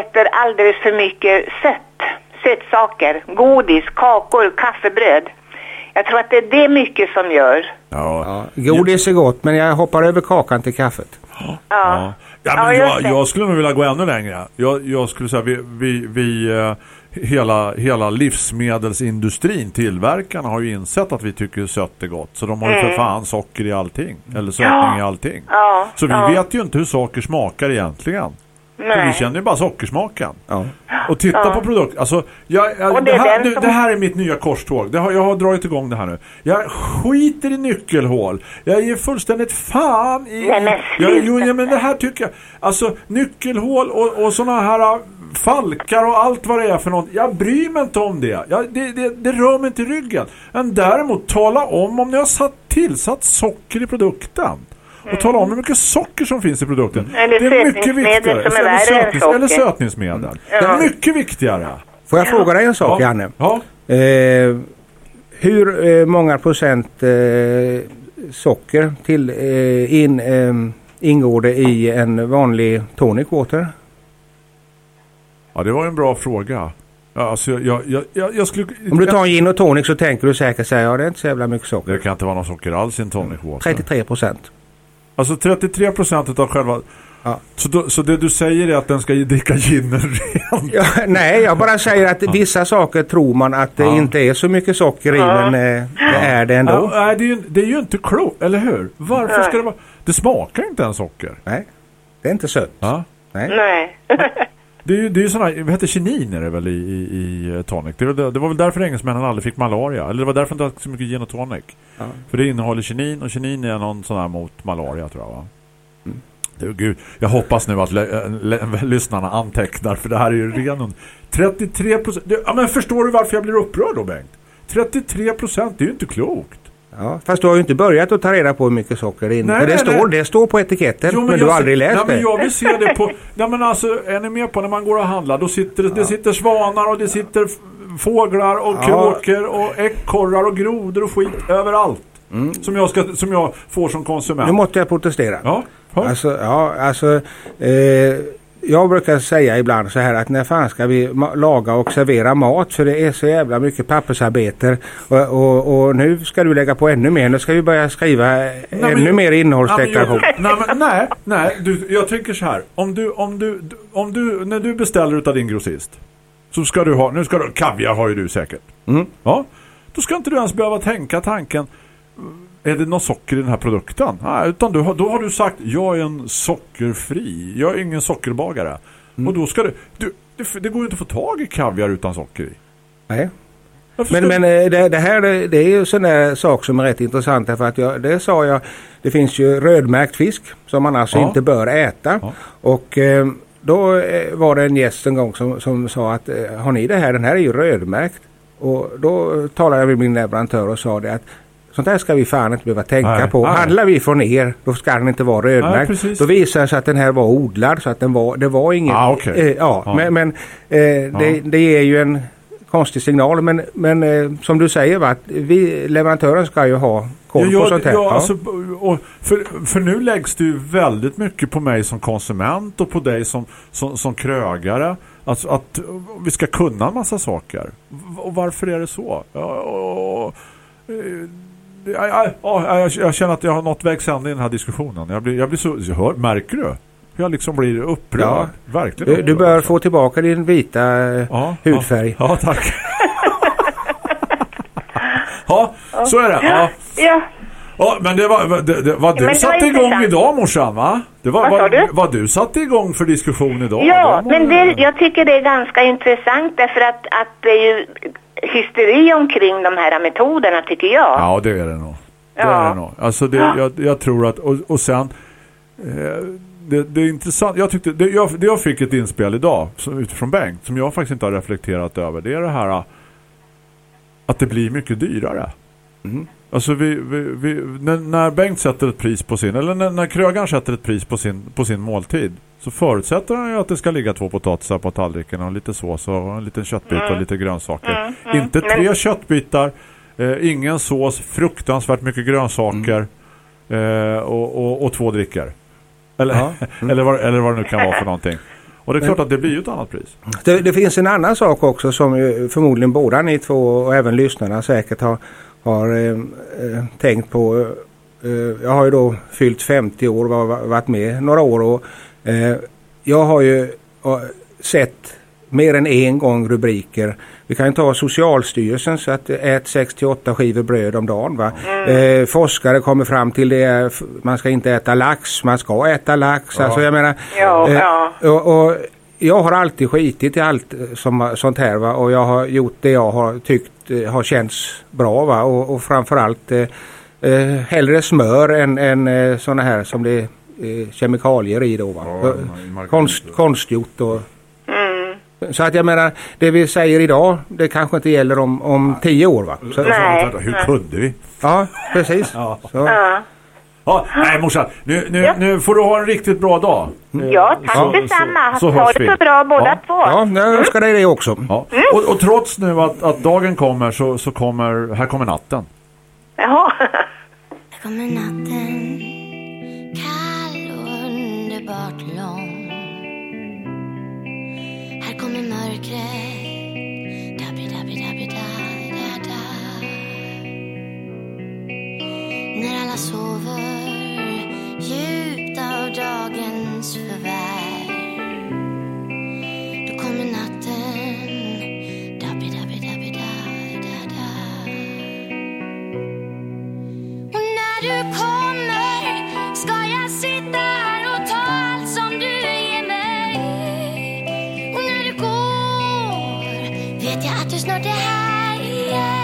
äter alldeles för mycket sött, sötsaker, godis, kakor, kaffebröd. Jag tror att det är det mycket som gör. Ja. Ja, godis är gott men jag hoppar över kakan till kaffet. Ja. Ja. Ja, men jag, jag skulle nog vilja gå ännu längre. Jag, jag skulle säga vi, vi, vi eh, hela, hela livsmedelsindustrin, tillverkarna har ju insett att vi tycker sött är gott. Så de har ju för fan socker i allting. Eller sötning Mm. Ja. i allting. Ja, Så vi ja. vet ju inte hur socker smakar egentligen. För vi känner ju bara sockersmaken. Ja. Och titta på produkter. Alltså, jag, jag, det, det är här, nu, som- det här är mitt nya korståg. Det har, jag har dragit igång det här nu. Jag skiter i nyckelhål. Jag ger fullständigt fan i... Nej, men jag, jo, ja, men det här tycker jag. Alltså, nyckelhål och, och såna här äh, falkar och allt vad det är för något. Jag bryr mig inte om det. Jag, det, det. Det rör mig inte i ryggen. Men däremot, tala om om ni har satt, tillsatt socker i produkten. Och tala om hur mycket socker som finns i produkten. Mm. Eller det är mycket viktigare. som är Eller sötnings- socker. Eller sötningsmedel. Det är mycket viktigare. Får jag fråga dig en sak Ja. Janne? Ja. Eh, hur eh, många procent eh, socker till, eh, in, eh, ingår det i en vanlig tonic water? ja, det var ju en bra fråga. Ja, alltså, jag, jag, jag, jag, jag skulle... Om du tar en gin och tonic så tänker du säkert säga ja det är inte så jävla mycket socker. Det kan inte vara någon socker alls i en tonic water. 33 procent. Alltså 33 procent av själva... Ja. Så, då, så det du säger är att den ska dricka ginen rent? Ja, nej, jag bara säger att vissa saker tror man att det Ja. inte är så mycket socker i men eh, det är det ändå. Ja, nej, det, är ju, det är ju inte klokt, eller hur? Varför ska det vara... Det smakar inte ens socker. Nej, det är inte sött. Ja. Nej. Nej. Det är ju det är ju såna, vad heter kinin är det väl i, i, i eh, tonic? Det, var, det var väl därför engelsmännen aldrig fick malaria. Eller det var därför de inte så mycket gin och tonic. Ja. För det innehåller kinin och kinin är någon sån här mot malaria tror jag va? Mm. Det, gud, jag hoppas nu att lä- lyssnarna antecknar för det här är ju ren 33 procent. Ja, men förstår du varför jag blir upprörd då Bengt? 33 procent, det är ju inte klokt. Ja, fast du har ju inte börjat att ta reda på hur mycket socker det är inne. Nej, För det, står, det står på etiketten Jo, men, du jag har aldrig läst nej, men det. jag vill se det på... Nej men alltså, är ni med på när man går och handlar? Då sitter det, det sitter svanar och det sitter fåglar och Ja. kråkor och ekorrar och grodor och skit överallt. Som, jag ska, som jag får som konsument. Nu måste jag protestera. Ja, ja. Alltså, ja, alltså eh, jag brukar säga ibland så här att när fan ska vi laga och servera mat för det är så jävla mycket pappersarbete och, och, och nu ska du lägga på ännu mer. Nu ska vi börja skriva Nej, ännu jag- mer Nej, innehållsdeklaration. nej, men nej, nej du, jag tänker så här. Om du, om du, om du, när du beställer utav din grossist så ska du ha, nu ska du, kaviar har ju du säkert. Mm. Ja, då ska inte du ens behöva tänka tanken är det något socker i den här produkten? Nej, utan du då har du sagt jag är en sockerfri, jag är ingen sockerbagare. Mm. Och då ska du, du det, det går ju inte att få tag i kaviar utan socker i. Nej. Men, men eh, det, det här det, det är ju sån där sak som är rätt intressant därför att jag, det sa jag, det finns ju rödmärkt fisk som man alltså Ja. inte bör äta. Ja. Och eh, då eh, var det en gäst en gång som, som sa att har ni det här, den här är ju rödmärkt. Och då talade jag med min leverantör och sa det att sånt här ska vi fan inte behöva tänka Nej. på. Nej. Handlar vi från er då ska den inte vara Nej, rödmärkt. precis. då visade det sig att den här var odlad så att den var, det var ingen... Ah, okej. eh, ja, Ja. men, men eh, det, det ger ju en konstig signal. Men, men eh, som du säger, va, vi, leverantören ska ju ha koll Ja, på sånt här. Ja. Alltså, och för, för nu läggs det ju väldigt mycket på mig som konsument och på dig som, som, som krögare. Alltså att vi ska kunna en massa saker. Och varför är det så? Ja, och, och, eh, ja, ja, ja, jag, jag känner att jag har nått vägs ände i den här diskussionen. Jag blir, jag blir så, jag hör, märker du? Hur Jag liksom blir upprörd. Ja. Verkligen du, du upprörd, bör alltså. få tillbaka din vita eh, Ja, hudfärg. Ja, ja tack. ja, så är det. Ja. Ja, Ja, men det var, det, det, vad du det satte var igång intressant. idag morsan va? Det var, Vad sa vad, du? vad du satte igång för diskussion idag. ja men det, jag tycker det är ganska intressant därför att, att det är ju hysteri omkring de här metoderna tycker jag. Ja, det är det nog. Det Ja. är det nog. Alltså det, jag, jag tror att, och, och sen eh, det, det är intressant. Jag tyckte, det, jag, det jag fick ett inspel idag som, utifrån Bengt som jag faktiskt inte har reflekterat över. Det är det här ah, att det blir mycket dyrare. Alltså vi, vi, vi, när, när Bengt sätter ett pris på sin eller när, när krögaren sätter ett pris på sin, på sin måltid så förutsätter han ju att det ska ligga två potatisar på tallriken och lite sås och en liten köttbit och lite grönsaker. Inte tre köttbitar, eh, ingen sås, fruktansvärt mycket grönsaker eh, och, och, och två drickor. Eller, eller, vad, eller vad det nu kan vara för någonting. Och det är klart att det blir ju ett annat pris. Det, det finns en annan sak också som ju förmodligen båda ni två och även lyssnarna säkert har, har eh, eh, tänkt på. Eh, jag har ju då fyllt 50 år och var- varit med några år och jag har ju eh, sett mer än en gång rubriker. Vi kan ju ta Socialstyrelsen så att ät 6-8 skivor bröd om dagen. Va? Eh, forskare kommer fram till det, man ska inte äta lax, man ska äta lax. Alltså jag menar, Ja, eh, ja. och, och jag har alltid skitit i allt eh, som, sånt här va? och jag har gjort det jag har tyckt eh, har känts bra va? och, och framförallt eh, eh, hellre smör än, än eh, sådana här som det är eh, kemikalier i då. Va? Eh, Konst, konstgjort och så att jag menar, det vi säger idag, det kanske inte gäller om, om tio år va? Så, Nej. Hur kunde vi? Ja, precis. Ja. Så, Ja, Ja, nej morsan, nu, nu, Ja. nu får du ha en riktigt bra dag. ja tack Så- detsamma. så- så ha det vi. så bra båda Ja. två. ja, jag önskar dig det också. Ja. Och, och trots nu att, att dagen kommer så, så kommer, här kommer natten. Jaha. Här kommer natten underbart lång. Här kommer mörkret. Dabbi, dabbi, dabbi, da, da, da När alla sover Djupt av dagens förvärv. Vet jag att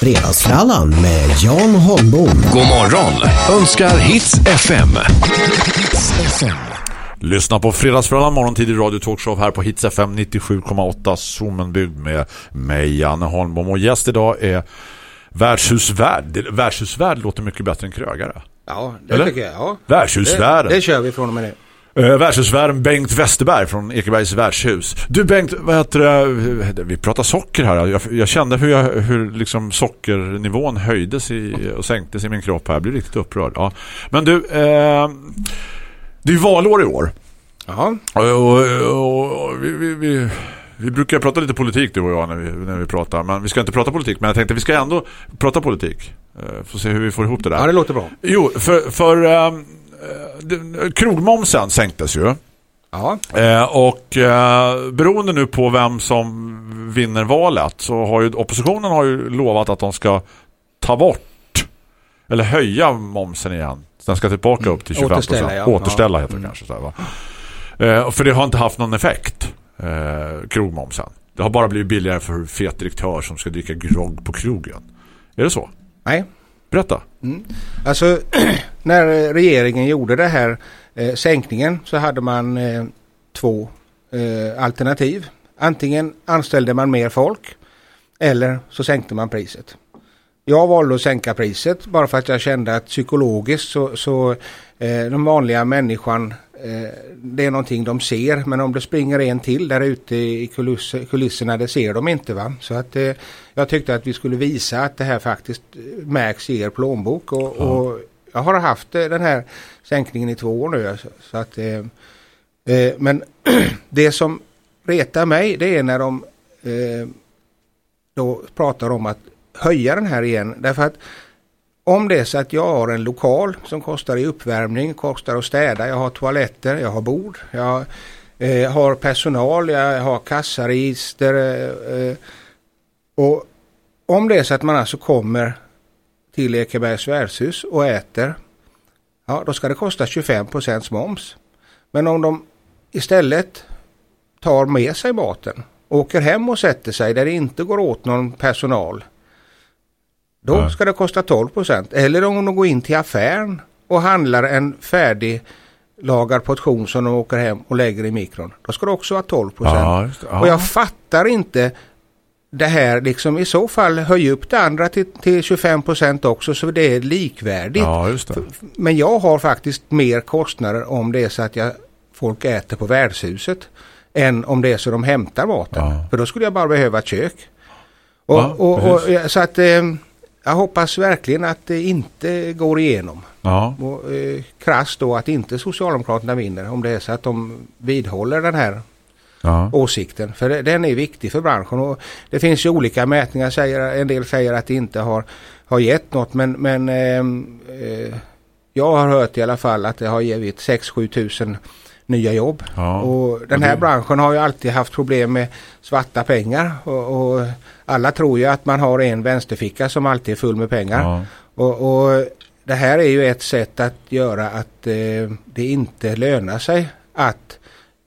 Fredagsfrallan med Jan Holmbom. God morgon önskar Hits FM. FM. Lyssna på Fredagsfrallan morgontid i Radio Talkshow här på Hits FM 97,8 Zoomenbygd med mig Janne Holmbom och gäst idag är Värdshusvärd. Värdshusvärd låter mycket bättre än krögare. Ja, det Eller? tycker jag. Ja. Värdshusvärden. Det, det kör vi från och med nu. Uh, värdshusvärden Bengt Westerberg från Ekebergs värdshus. Du Bengt, vad heter det? Vi pratar socker här. Jag, jag kände hur, jag, hur liksom sockernivån höjdes i, och sänktes i min kropp här. Jag blev riktigt upprörd. Ja. Men du, eh, det är valår i år. Ja, Och, och, och vi, vi, vi, vi brukar prata lite politik du och jag när vi, när vi pratar. Men vi ska inte prata politik. Men jag tänkte vi ska ändå prata politik. Uh, får se hur vi får ihop det där. ja det låter bra. Jo, för, för eh, det- krogmomsen sänktes ju. Eh, och eh, beroende nu på vem som vinner valet så har ju oppositionen har ju lovat att de ska ta bort eller höja momsen igen. Så Den ska tillbaka upp till 25%. Återställa, ja. Återställa heter det kanske. Så här, va? Eh, för det har inte haft någon effekt, eh, krogmomsen. Det har bara blivit billigare för fet direktör som ska dricka grogg på krogen. Är det så? nej. Berätta. Mm. Alltså när regeringen gjorde det här eh, sänkningen så hade man eh, två eh, alternativ. Antingen anställde man mer folk eller så sänkte man priset. Jag valde att sänka priset bara för att jag kände att psykologiskt så, så eh, den vanliga människan eh, det är någonting de ser men om det springer en till där ute i kuliss, kulisserna det ser de inte va. Så att eh, jag tyckte att vi skulle visa att det här faktiskt eh, märks i er plånbok och, och jag har haft eh, den här sänkningen i två år nu. alltså. Så att, eh, men det som retar mig det är när de då pratar om att höja den här igen. Därför att om det är så att jag har en lokal som kostar i uppvärmning, kostar att städa, jag har toaletter, jag har bord, jag eh, har personal, jag har kassaregister. Eh, eh och om det är så att man alltså kommer till Ekebergs värdshus och äter, ja då ska det kosta 25% moms. Men om de istället tar med sig maten, åker hem och sätter sig där det inte går åt någon personal, då ska det kosta 12% Eller om de går in till affären och handlar en färdig lagad portion som de åker hem och lägger i mikron. Då ska det också vara 12 Ja, just det. Ja. Och jag fattar inte det här liksom i så fall höj upp det andra till, till 25% också så det är likvärdigt. Ja. Men jag har faktiskt mer kostnader om det är så att jag, folk äter på värdshuset än om det är så de hämtar maten. Ja. För då skulle jag bara behöva ett kök. Och, Ja, och, och, så att eh, jag hoppas verkligen att det inte går igenom. Ja, Och, eh, krasst då att inte Socialdemokraterna vinner om det är så att de vidhåller den här ja. åsikten. För det- den är viktig för branschen. Och det finns ju olika mätningar. Säger, en del säger att det inte har, har gett något. Men, men ehm, eh, jag har hört i alla fall att det har givit 6-7 tusen nya jobb. Ja. Och den här det- branschen har ju alltid haft problem med svarta pengar. Och, och alla tror ju att man har en vänsterficka som alltid är full med pengar. Ja. Och, och det här är ju ett sätt att göra att eh, det inte lönar sig att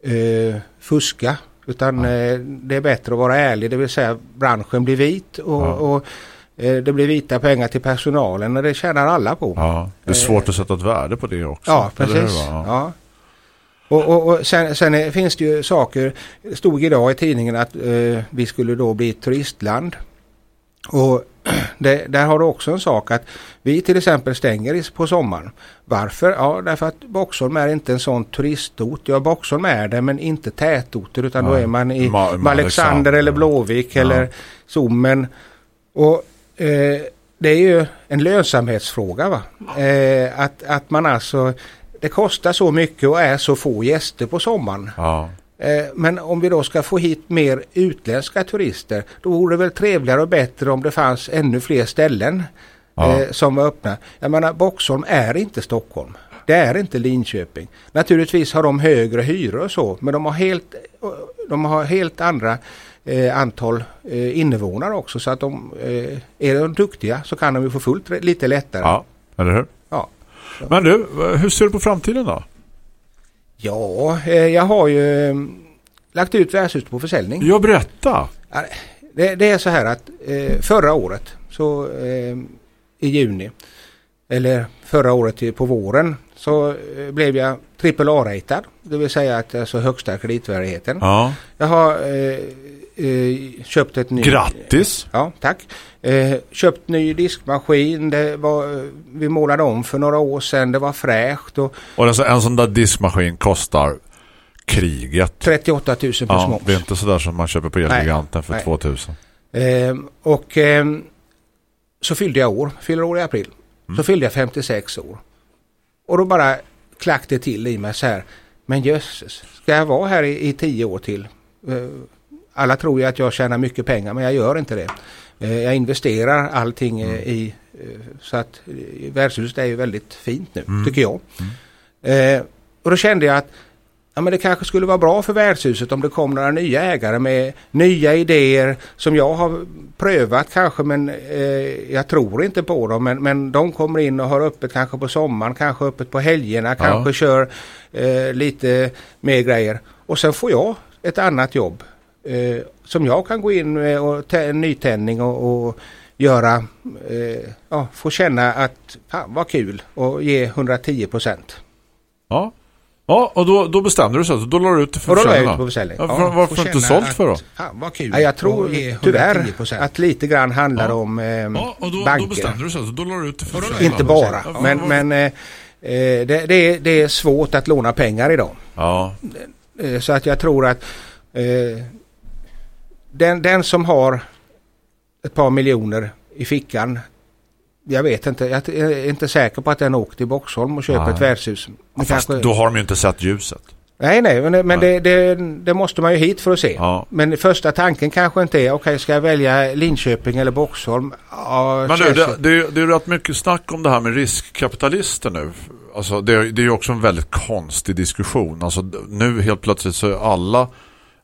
eh, fuska. Utan eh, det är bättre att vara ärlig, det vill säga branschen blir vit och, Ja. och eh, det blir vita pengar till personalen och det tjänar alla på. ja. Det är svårt att sätta ett värde på det också. Ja, precis. va? Ja. Och, och, och sen, sen finns det ju saker, stod idag i tidningen att eh, vi skulle då bli ett turistland. Och det, där har du också en sak att vi till exempel stänger på sommaren. Varför? Ja, därför att Boxholm är inte en sån turistort. Ja, Boxholm är det men inte tätorter utan då Ja. är man i Ma- Ma- Alexander. eller Blåvik Ja. eller Sommen. Och eh, det är ju en lönsamhetsfråga va. Eh, att, att man alltså det kostar så mycket och är så få gäster på sommaren. Ja. Eh, Men om vi då ska få hit mer utländska turister då vore det väl trevligare och bättre om det fanns ännu fler ställen Ja. eh, som var öppna. Jag menar Boxholm är inte Stockholm. Det är inte Linköping. Naturligtvis har de högre hyror och så men de har helt, de har helt andra eh, antal eh, invånare också så att de, eh, är de duktiga så kan de ju få fullt lite lättare. ja, eller hur? Ja. Men du, hur ser du på framtiden då? Ja, eh, jag har ju eh, lagt ut värdshus på försäljning. Jag berätta. Ja, Det, det är så här att eh, förra året så eh, i juni eller förra året på våren så eh, blev jag AAA-ratad. Det vill säga att alltså högsta kreditvärdigheten. Ja. Jag har eh, eh, köpt ett nytt... Grattis. Ja, tack. Eh, köpt ny diskmaskin. Det var, vi målade om för några år sedan. Det var fräscht och Och alltså, en sån där diskmaskin kostar kriget. 38 000 plus Ja, moms. det är inte sådär som man köper på Elgiganten för Nej. 2000. Ehm, och ehm, så fyllde jag år, fyller år i april. Så fyllde jag 56 år. Och då bara klack det till i mig så här. Men jösses, ska jag vara här i, i tio år till? Alla tror ju att jag tjänar mycket pengar men jag gör inte det. Eh, jag investerar allting eh, i eh, så att värdshuset är ju väldigt fint nu tycker jag. Eh, och då kände jag att ja, men det kanske skulle vara bra för värdshuset om det kom några nya ägare med nya idéer som jag har prövat kanske men eh, jag tror inte på dem. Men, men de kommer in och har öppet kanske på sommaren, kanske öppet på helgerna, kanske kör eh, lite mer grejer. Och sen får jag ett annat jobb eh, som jag kan gå in med och en nytändning och, och göra, eh, ja, få känna att fan vad kul och ge 110 procent. Ja. Ja, och då, då bestämde du så. Då la du ut det för då försäljning. ut på försäljning. Ja, Ja, varför har du inte sålt för då? Fan vad kul. Ja, jag tror tyvärr 110%. att lite grann handlar Ja. om eh, Ja, och då, då banker. bestämde du så. Då la du ut det för då försäljning. Inte bara, Ja, men, men eh, eh, det, det, är, det är svårt att låna pengar idag. Ja, Eh, Så att jag tror att eh, den, den som har ett par miljoner i fickan jag vet inte, jag är inte säker på att den åker till Boxholm och köper Nej. ett värdshus. Men fast kanske- då har de ju inte sett ljuset. Nej, nej, men, men Nej. Det, det, det måste man ju hit för att se. Ja. Men första tanken kanske inte är, okej ska jag välja Linköping eller Boxholm? Ja, Men känns det, det, är- det är rätt mycket snack om det här med riskkapitalister nu. Alltså det, är- det är ju också en väldigt konstig diskussion. Alltså nu helt plötsligt så är alla,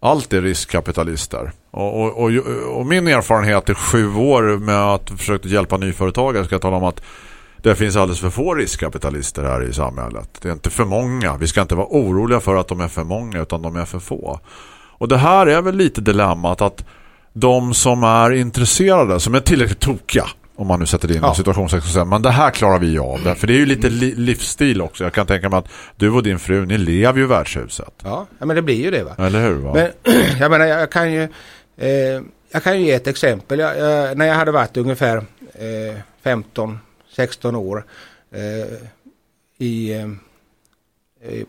allt är riskkapitalister. Och, och, och, och min erfarenhet i sju år med att försöka hjälpa nyföretagare ska jag tala om att det finns alldeles för få riskkapitalister här i samhället. Det är inte för många. Vi ska inte vara oroliga för att de är för många utan de är för få. Och det här är väl lite dilemmat att de som är intresserade, som är tillräckligt tokiga om man nu sätter det in Ja. en situation men det här klarar vi av. För det är ju lite li livsstil också. Jag kan tänka mig att du och din fru, ni lever ju i värdshuset. Ja, men det blir ju det va. Eller hur? Va? Men jag menar, jag kan ju, eh, jag kan ju ge ett exempel. Jag, jag, när jag hade varit ungefär eh, 15-16 år eh, i, eh,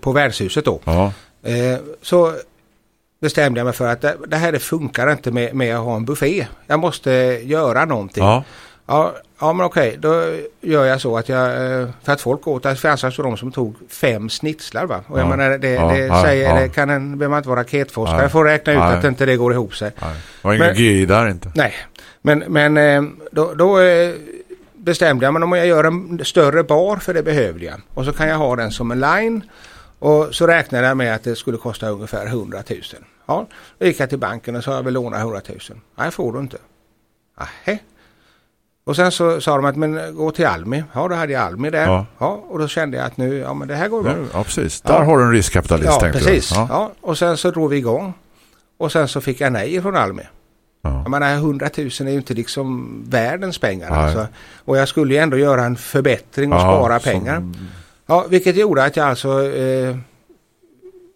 på värdshuset då. ja. Eh, så bestämde jag mig för att det, det här det funkar inte med, med att ha en buffé. Jag måste göra någonting. ja. Ja, ja men okej, då gör jag så att jag, eh, för att folk åt, det fanns alltså de som tog fem snitslar va. Och jag Ja. menar det, Ja, det ja, säger, det kan en, behöver man inte vara raketforskare Nej. för att räkna ut Nej. att inte det går ihop sig. Nej. Det var ingen Men- GI där inte. Nej, men, men eh, då, då eh, bestämde jag mig om jag gör en större bar för det behövde jag. Och så kan jag ha den som en line. Och så räknade jag med att det skulle kosta ungefär 100 000. Ja, då gick jag till banken och sa jag vill låna 100 000. Nej, får du inte. Nej. Och sen så sa de att men gå till Almi. Ja, då hade jag Almi där. Ja. Ja. och då kände jag att nu, ja men det här går bra. Ja, precis. Ja. Där har du en riskkapitalist Ja, tänkte precis. du. Ja. och sen så drog vi igång. Och sen så fick jag nej från Almi. Ja. Jag menar 100 000 är ju inte liksom världens pengar. Alltså. Och jag skulle ju ändå göra en förbättring och Ja, spara som- pengar. Ja, vilket gjorde att jag alltså eh,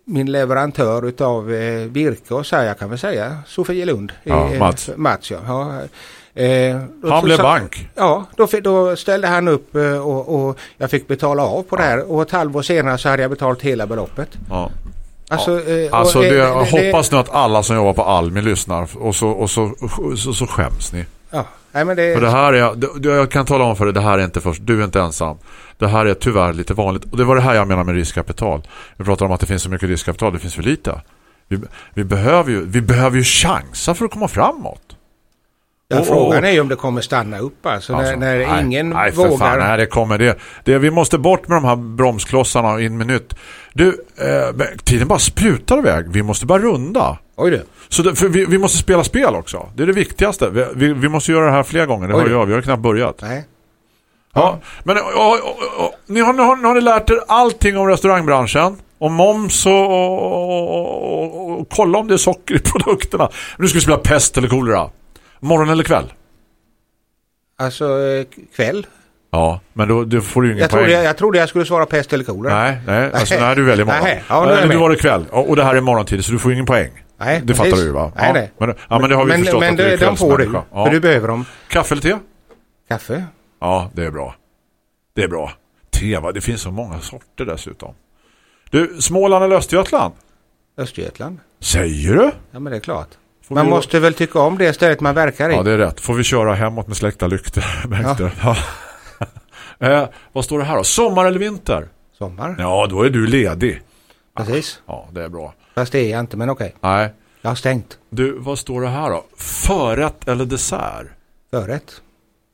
min leverantör utav eh, virke och så här, jag kan väl säga Sofielund. Ja, eh, Mats. Mats ja. ja. Eh, Han blev bank. Ja, då, då ställde han upp eh, och, och jag fick betala av på det här. Och ett halvår senare så hade jag betalat hela beloppet. Ja. Alltså, eh, och, Alltså eh, det, det- jag det- hoppas nu att alla som jobbar på Almi lyssnar och så, och så, så, så skäms ni. Ja, nej, men det, För det här är, det, det- jag kan tala om för dig, det här är inte först, du är inte ensam. Det här är tyvärr lite vanligt. Och det var det här jag menar med riskkapital. Vi pratar om att det finns så mycket riskkapital, det finns för lite. Vi, vi, behöver, ju, vi behöver ju chansa för att komma framåt. Ja, och- frågan och- är ju om det kommer stanna upp alltså, Alltså, när, när nej, ingen nej, för vågar. Fan, nej, det kommer det, det. Vi måste bort med de här bromsklossarna in minut. Du, eh, tiden bara sprutar iväg. Vi måste bara runda. Oj du. Så det, för vi, vi måste spela spel också. Det är det viktigaste. Vi, vi, vi måste göra det här fler gånger. Det har jag. Vi har knappt börjat. Nej. Ja. Men och, och, och, och, ni, har, ni, har, har ni lärt er allting om restaurangbranschen? Om moms och, och, och, och, och kolla om det är socker i produkterna. Nu ska vi spela pest eller kolera. Morgon eller kväll? Alltså eh, kväll. Ja, men då, då får du ju ingen Jag poäng. trodde jag, jag trodde jag skulle svara pest eller kolera. Nej, nej, alltså Nej. nej, du väljer morgon. Nej, ja, Eller du med. var det kväll. Och och det här är morgontid så du får ingen poäng. Nej, Det fattar precis. du va? Nej, ja. nej. Men, ja, men det har vi men, förstått men att du är det, de får du. Ja. För du behöver dem. Kaffe eller te? Kaffe. Ja, det är bra. Det är bra. Te, va? Det finns så många sorter dessutom. Du, Småland eller Östergötland? Östergötland. Säger du? Ja men det är klart. Man vi- måste väl tycka om det stället man verkar i. Ja, det är rätt. Får vi köra hemåt med släckta? Bengt? Ja. eh, vad står det här då? Sommar eller vinter? Sommar. Ja, då är du ledig. Precis. Ja, det är bra. Fast det är jag inte men okej. Nej. Jag har stängt. Du, vad står det här då? Förrätt eller dessert? Förrätt.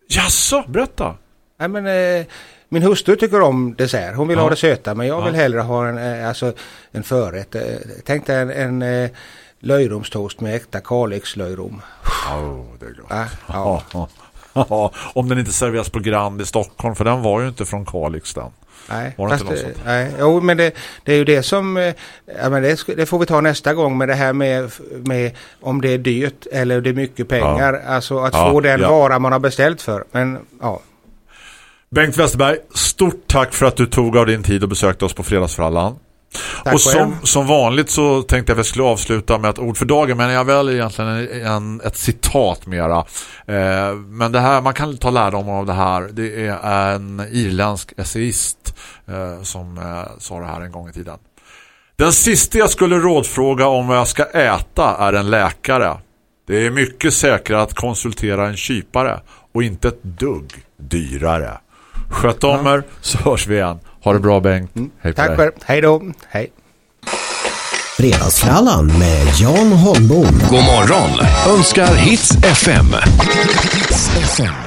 Jaså, berätta. Nej men eh, min hustru tycker om dessert. Hon vill Ja. ha det söta men jag Ja. vill hellre ha en, eh, alltså, en förrätt. Eh, tänk dig en, en eh, löjromstoast med äkta Kalix-löjrom. Oh, det är gott. Ja, ja. Ja. Ja, om den inte serveras på Grand i Stockholm för den var ju inte från Kalix den. Nej, Var det inte något sånt? nej, jo, men det, det är ju det som, eh, ja, men det, det får vi ta nästa gång med det här med, med om det är dyrt eller det är mycket pengar. Alltså att Ja, få den ja. vara man har beställt för. Men ja, Bengt Westerberg, stort tack för att du tog av din tid och besökte oss på Fredagsfrallan. Tack och som, som vanligt så tänkte jag att vi skulle avsluta med ett ord för dagen men jag väljer egentligen en, en, ett citat mera. Eh, men det här, man kan ta lärdom av det här. Det är en irländsk essayist eh, som eh, sa det här en gång i tiden. Den sista jag skulle rådfråga om vad jag ska äta är en läkare. Det är mycket säkrare att konsultera en kypare och inte ett dugg dyrare. Sköt om er så hörs vi igen. Ha det bra Bengt. Hej på Tack dig. själv. Hej då. Hej. Fredagsfrallan med Jan Holmbom. God morgon önskar Hits FM. Hits FM.